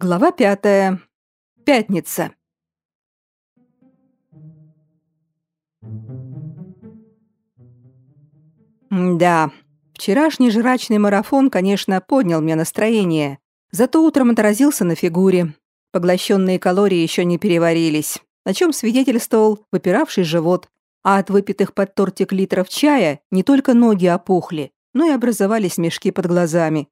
Глава пятая. Пятница. Да, вчерашний жрачный марафон, конечно, поднял мне настроение. Зато утром отразился на фигуре. Поглощенные калории еще не переварились, о чем свидетельствовал выпиравший живот, а от выпитых под тортик литров чая не только ноги опухли, но и образовались мешки под глазами.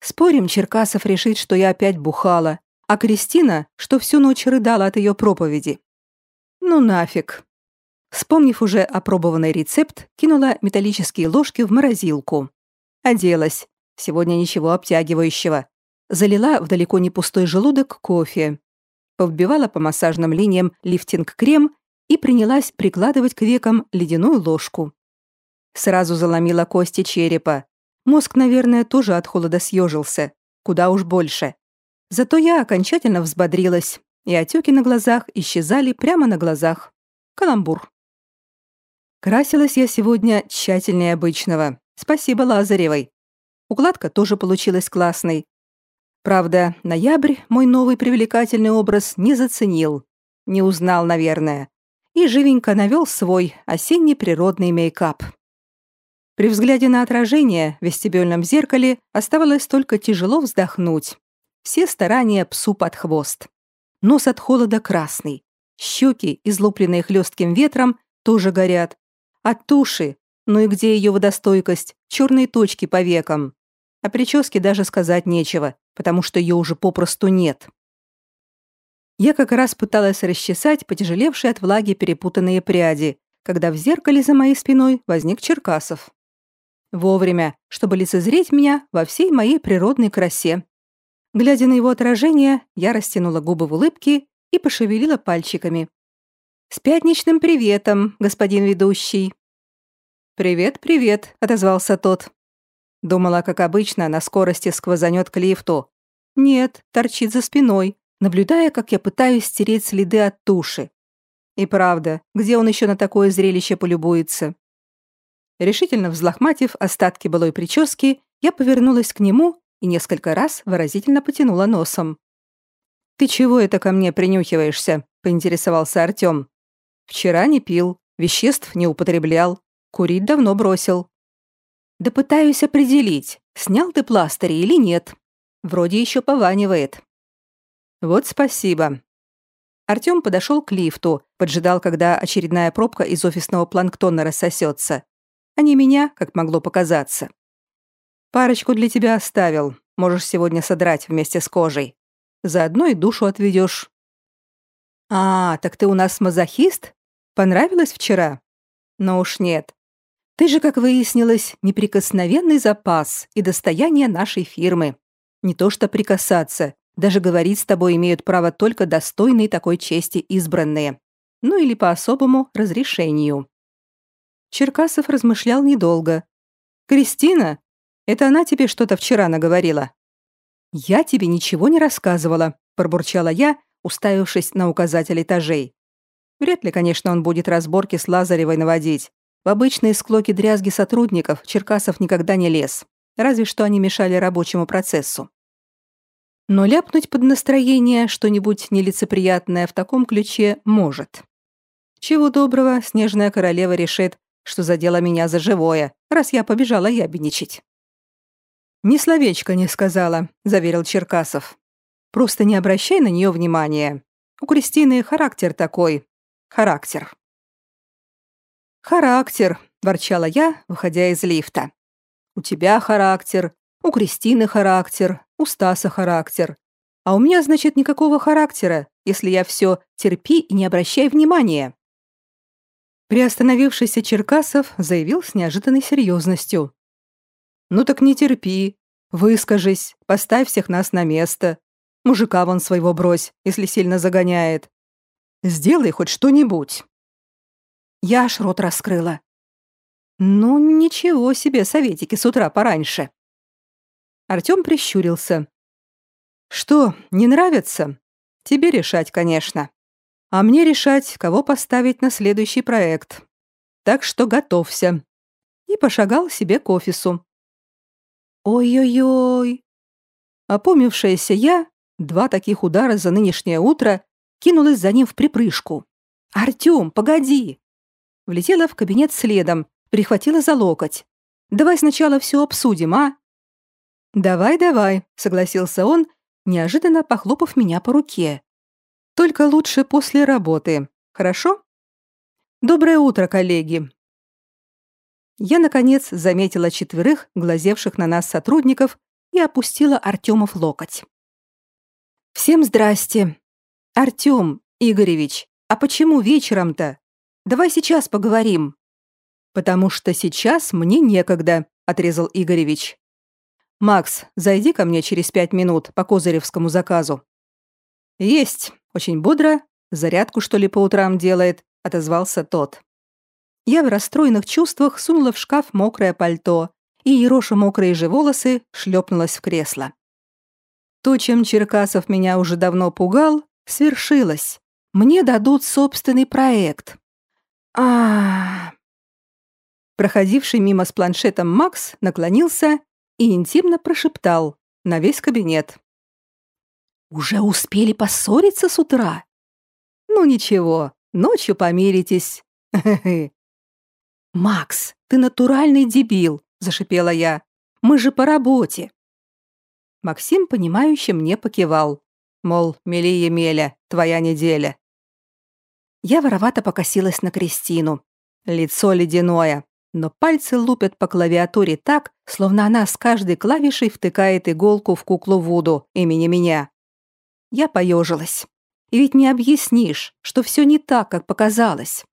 Спорим, Черкасов решит, что я опять бухала, а Кристина, что всю ночь рыдала от ее проповеди. Ну нафиг. Вспомнив уже опробованный рецепт, кинула металлические ложки в морозилку. Оделась. Сегодня ничего обтягивающего. Залила в далеко не пустой желудок кофе. Повбивала по массажным линиям лифтинг-крем и принялась прикладывать к векам ледяную ложку. Сразу заломила кости черепа, Мозг, наверное, тоже от холода съежился. Куда уж больше. Зато я окончательно взбодрилась, и отеки на глазах исчезали прямо на глазах. Каламбур. Красилась я сегодня тщательнее обычного. Спасибо Лазаревой. Укладка тоже получилась классной. Правда, ноябрь мой новый привлекательный образ не заценил. Не узнал, наверное. И живенько навел свой осенний природный мейкап. При взгляде на отражение в вестибюльном зеркале оставалось только тяжело вздохнуть. Все старания псу под хвост. Нос от холода красный. Щеки, излупленные хлестким ветром, тоже горят. От туши, ну и где ее водостойкость, черные точки по векам. О прическе даже сказать нечего, потому что ее уже попросту нет. Я как раз пыталась расчесать потяжелевшие от влаги перепутанные пряди, когда в зеркале за моей спиной возник Черкасов. Вовремя, чтобы лицезреть меня во всей моей природной красе. Глядя на его отражение, я растянула губы в улыбке и пошевелила пальчиками. «С пятничным приветом, господин ведущий!» «Привет, привет», — отозвался тот. Думала, как обычно, на скорости сквозанет к лифту. Нет, торчит за спиной, наблюдая, как я пытаюсь стереть следы от туши. И правда, где он еще на такое зрелище полюбуется? Решительно взлохматив остатки былой прически, я повернулась к нему и несколько раз выразительно потянула носом. «Ты чего это ко мне принюхиваешься?» — поинтересовался Артём. «Вчера не пил, веществ не употреблял, курить давно бросил». «Да пытаюсь определить, снял ты пластыри или нет. Вроде еще пованивает». «Вот спасибо». Артём подошел к лифту, поджидал, когда очередная пробка из офисного планктона рассосется а не меня, как могло показаться. Парочку для тебя оставил, можешь сегодня содрать вместе с кожей. Заодно и душу отведешь. А, так ты у нас мазохист? Понравилось вчера? Ну уж нет. Ты же, как выяснилось, неприкосновенный запас и достояние нашей фирмы. Не то что прикасаться, даже говорить с тобой имеют право только достойные такой чести избранные. Ну или по особому разрешению. Черкасов размышлял недолго. «Кристина, это она тебе что-то вчера наговорила?» «Я тебе ничего не рассказывала», — пробурчала я, уставившись на указатель этажей. Вряд ли, конечно, он будет разборки с Лазаревой наводить. В обычные склоки-дрязги сотрудников Черкасов никогда не лез, разве что они мешали рабочему процессу. Но ляпнуть под настроение что-нибудь нелицеприятное в таком ключе может. Чего доброго, снежная королева решит, что задела меня за живое, раз я побежала ябедничать. «Ни словечко не сказала», — заверил Черкасов. «Просто не обращай на нее внимания. У Кристины характер такой. Характер». «Характер», — ворчала я, выходя из лифта. «У тебя характер, у Кристины характер, у Стаса характер. А у меня, значит, никакого характера, если я все терпи и не обращай внимания». Приостановившийся Черкасов заявил с неожиданной серьезностью. «Ну так не терпи. Выскажись, поставь всех нас на место. Мужика вон своего брось, если сильно загоняет. Сделай хоть что-нибудь». Я аж рот раскрыла. «Ну, ничего себе, советики с утра пораньше». Артём прищурился. Что, не нравится? Тебе решать, конечно. А мне решать, кого поставить на следующий проект. Так что готовься. И пошагал себе к офису. Ой-ой-ой. Опомнившаяся я, два таких удара за нынешнее утро, кинулась за ним в припрыжку. «Артём, погоди!» Влетела в кабинет следом, прихватила за локоть. «Давай сначала все обсудим, а?» «Давай, давай», — согласился он неожиданно похлопав меня по руке. «Только лучше после работы, хорошо?» «Доброе утро, коллеги!» Я, наконец, заметила четверых, глазевших на нас сотрудников, и опустила Артема в локоть. «Всем здрасте! Артем Игоревич, а почему вечером-то? Давай сейчас поговорим». «Потому что сейчас мне некогда», — отрезал Игоревич. «Макс, зайди ко мне через пять минут по Козыревскому заказу». «Есть», — очень бодро, зарядку, что ли, по утрам делает, — отозвался тот. Я в расстроенных чувствах сунула в шкаф мокрое пальто, и ероша мокрые же волосы шлепнулась в кресло. То, чем Черкасов меня уже давно пугал, свершилось. Мне дадут собственный проект. Проходивший мимо с планшетом Макс наклонился и интимно прошептал на весь кабинет. «Уже успели поссориться с утра?» «Ну ничего, ночью помиритесь». «Макс, ты натуральный дебил», — зашипела я. «Мы же по работе». Максим, понимающе мне покивал. Мол, мели Емеля, твоя неделя. Я воровато покосилась на Кристину. Лицо ледяное но пальцы лупят по клавиатуре так, словно она с каждой клавишей втыкает иголку в куклу Вуду имени меня. Я поежилась. И ведь не объяснишь, что все не так, как показалось.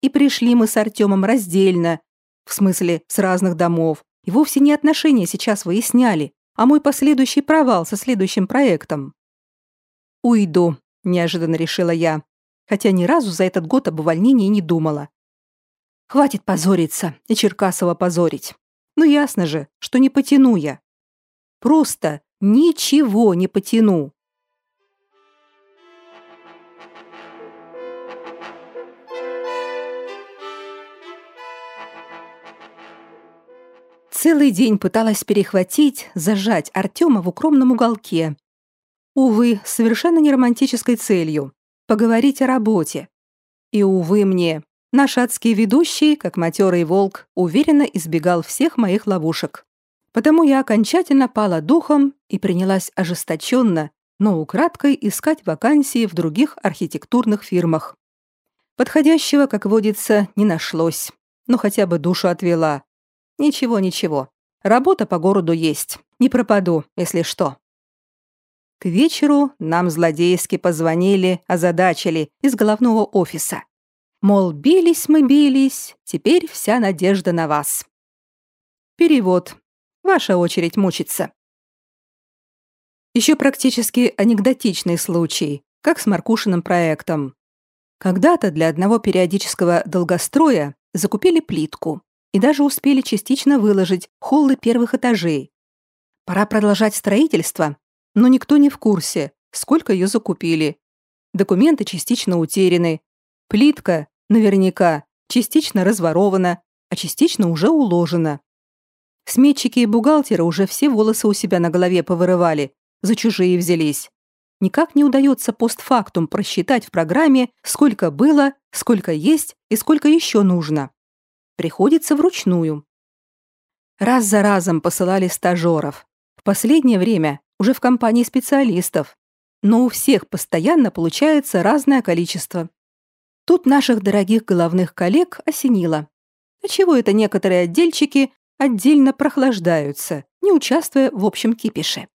И пришли мы с Артемом раздельно, в смысле, с разных домов, и вовсе не отношения сейчас выясняли, а мой последующий провал со следующим проектом. «Уйду», — неожиданно решила я, хотя ни разу за этот год об увольнении не думала. Хватит позориться и Черкасова позорить. Ну ясно же, что не потяну я. Просто ничего не потяну. Целый день пыталась перехватить, зажать Артема в укромном уголке. Увы, совершенно не романтической целью — поговорить о работе. И, увы мне, Наш адский ведущий, как матерый волк, уверенно избегал всех моих ловушек. Потому я окончательно пала духом и принялась ожесточенно, но украдкой искать вакансии в других архитектурных фирмах. Подходящего, как водится, не нашлось. но хотя бы душу отвела. Ничего, ничего. Работа по городу есть. Не пропаду, если что. К вечеру нам злодейски позвонили, озадачили из головного офиса. Мол, бились мы, бились, теперь вся надежда на вас. Перевод. Ваша очередь мучиться. Еще практически анекдотичный случай, как с Маркушиным проектом. Когда-то для одного периодического долгостроя закупили плитку и даже успели частично выложить холлы первых этажей. Пора продолжать строительство, но никто не в курсе, сколько ее закупили. Документы частично утеряны. Плитка, Наверняка, частично разворована, а частично уже уложена. Сметчики и бухгалтеры уже все волосы у себя на голове повырывали, за чужие взялись. Никак не удается постфактум просчитать в программе, сколько было, сколько есть и сколько еще нужно. Приходится вручную. Раз за разом посылали стажеров. В последнее время уже в компании специалистов. Но у всех постоянно получается разное количество. Тут наших дорогих головных коллег осенило. А чего это некоторые отдельчики отдельно прохлаждаются, не участвуя в общем кипише?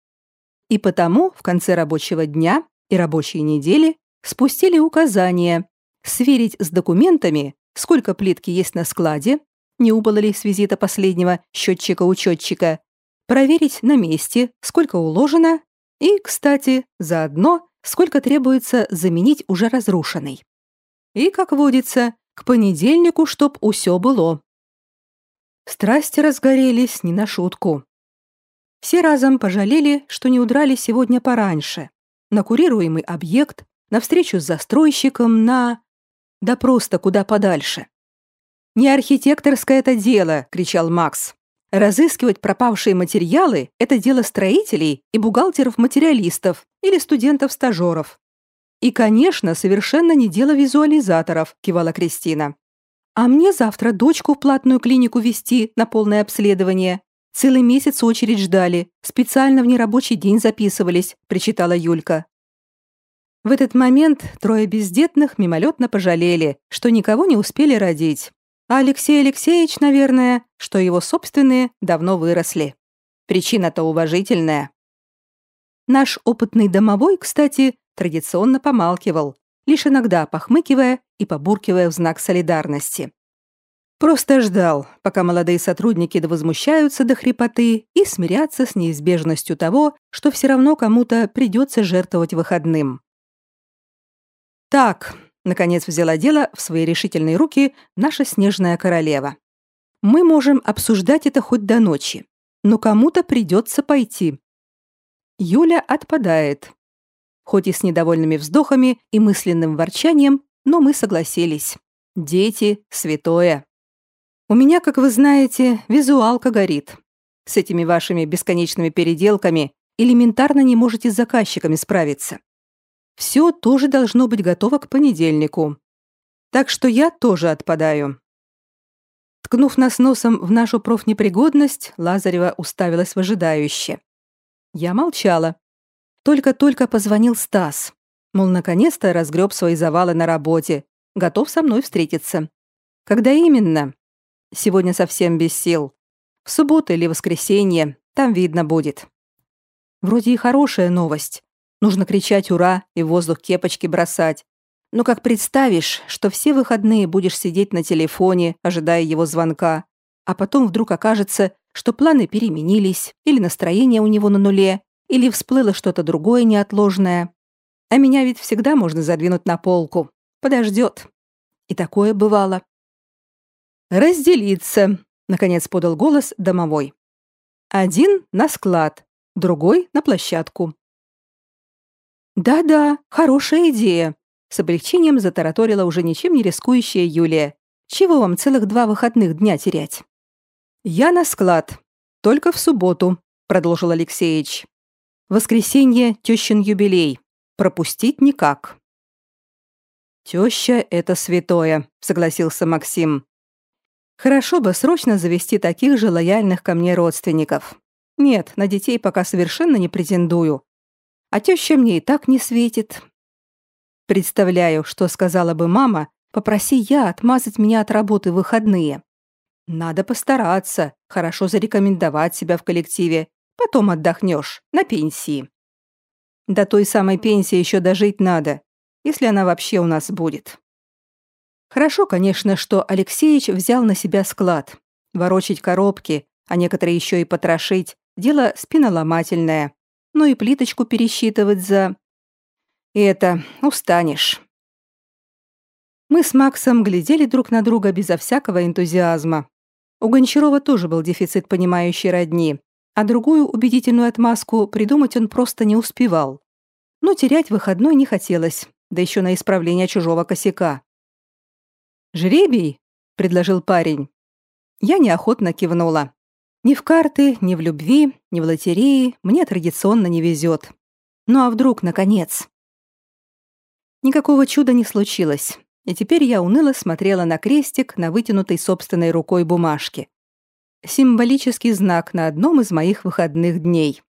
И потому в конце рабочего дня и рабочей недели спустили указание сверить с документами, сколько плитки есть на складе, не убыло ли с визита последнего счетчика-учетчика, проверить на месте, сколько уложено, и, кстати, заодно, сколько требуется заменить уже разрушенный. И, как водится, к понедельнику, чтоб усё было. Страсти разгорелись не на шутку. Все разом пожалели, что не удрали сегодня пораньше. На курируемый объект, на встречу с застройщиком, на... Да просто куда подальше. «Не архитекторское это дело!» — кричал Макс. «Разыскивать пропавшие материалы — это дело строителей и бухгалтеров-материалистов или студентов-стажеров. И, конечно, совершенно не дело визуализаторов», — кивала Кристина. «А мне завтра дочку в платную клинику вести на полное обследование. Целый месяц очередь ждали, специально в нерабочий день записывались», — причитала Юлька. В этот момент трое бездетных мимолетно пожалели, что никого не успели родить. А Алексей Алексеевич, наверное, что его собственные давно выросли. Причина-то уважительная. Наш опытный домовой, кстати, традиционно помалкивал, лишь иногда похмыкивая и побуркивая в знак солидарности. Просто ждал, пока молодые сотрудники довозмущаются до хрипоты и смирятся с неизбежностью того, что все равно кому-то придется жертвовать выходным. Так, Наконец взяла дело в свои решительные руки наша снежная королева. Мы можем обсуждать это хоть до ночи, но кому-то придется пойти. Юля отпадает. Хоть и с недовольными вздохами и мысленным ворчанием, но мы согласились. Дети — святое. У меня, как вы знаете, визуалка горит. С этими вашими бесконечными переделками элементарно не можете с заказчиками справиться. Все тоже должно быть готово к понедельнику. Так что я тоже отпадаю. Ткнув нас носом в нашу профнепригодность, Лазарева уставилась выжидающе. Я молчала. Только-только позвонил Стас. Мол, наконец-то разгреб свои завалы на работе. Готов со мной встретиться. Когда именно? Сегодня совсем без сил. В субботу или воскресенье. Там видно будет. Вроде и хорошая новость. Нужно кричать «Ура!» и в воздух кепочки бросать. Но как представишь, что все выходные будешь сидеть на телефоне, ожидая его звонка, а потом вдруг окажется, что планы переменились, или настроение у него на нуле, или всплыло что-то другое неотложное. А меня ведь всегда можно задвинуть на полку. Подождет. И такое бывало. «Разделиться», — наконец подал голос домовой. «Один на склад, другой на площадку. «Да-да, хорошая идея», — с облегчением затараторила уже ничем не рискующая Юлия. «Чего вам целых два выходных дня терять?» «Я на склад. Только в субботу», — продолжил Алексеевич. «Воскресенье — тещин юбилей. Пропустить никак». «Теща — это святое», — согласился Максим. «Хорошо бы срочно завести таких же лояльных ко мне родственников. Нет, на детей пока совершенно не претендую а теща мне и так не светит. Представляю, что сказала бы мама, попроси я отмазать меня от работы в выходные. Надо постараться, хорошо зарекомендовать себя в коллективе, потом отдохнешь, на пенсии. До той самой пенсии еще дожить надо, если она вообще у нас будет. Хорошо, конечно, что Алексеич взял на себя склад. Ворочить коробки, а некоторые еще и потрошить, дело спиноломательное ну и плиточку пересчитывать за... И это, устанешь. Мы с Максом глядели друг на друга безо всякого энтузиазма. У Гончарова тоже был дефицит понимающей родни, а другую убедительную отмазку придумать он просто не успевал. Но терять выходной не хотелось, да еще на исправление чужого косяка. «Жребий?» — предложил парень. Я неохотно кивнула. Ни в карты, ни в любви, ни в лотереи мне традиционно не везет. Ну а вдруг, наконец? Никакого чуда не случилось, и теперь я уныло смотрела на крестик на вытянутой собственной рукой бумажке. Символический знак на одном из моих выходных дней.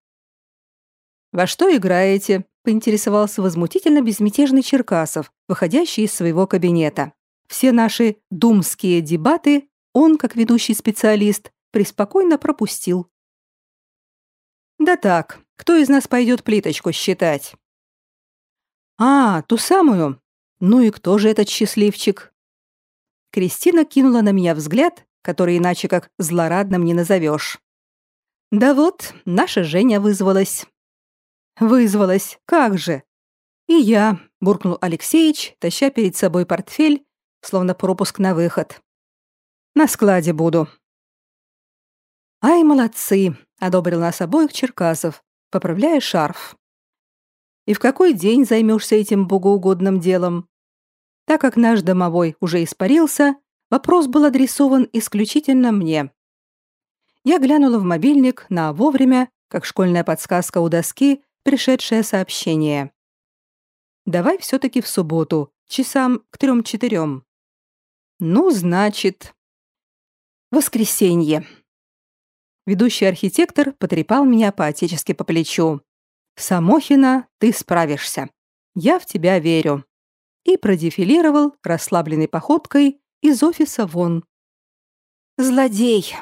«Во что играете?» — поинтересовался возмутительно безмятежный Черкасов, выходящий из своего кабинета. Все наши думские дебаты он, как ведущий специалист, преспокойно пропустил. «Да так, кто из нас пойдет плиточку считать?» «А, ту самую? Ну и кто же этот счастливчик?» Кристина кинула на меня взгляд, который иначе как злорадным не назовешь. «Да вот, наша Женя вызвалась». «Вызвалась, как же!» «И я», — буркнул Алексеич, таща перед собой портфель, словно пропуск на выход. «На складе буду. «Ай, молодцы!» — одобрил нас обоих Черкасов, поправляя шарф. «И в какой день займешься этим богоугодным делом?» Так как наш домовой уже испарился, вопрос был адресован исключительно мне. Я глянула в мобильник на вовремя, как школьная подсказка у доски, пришедшее сообщение. «Давай все-таки в субботу, часам к трем-четырем». «Ну, значит...» «Воскресенье», Ведущий архитектор потрепал меня по-отечески по плечу. «Самохина, ты справишься. Я в тебя верю». И продефилировал расслабленной походкой из офиса вон. «Злодей!»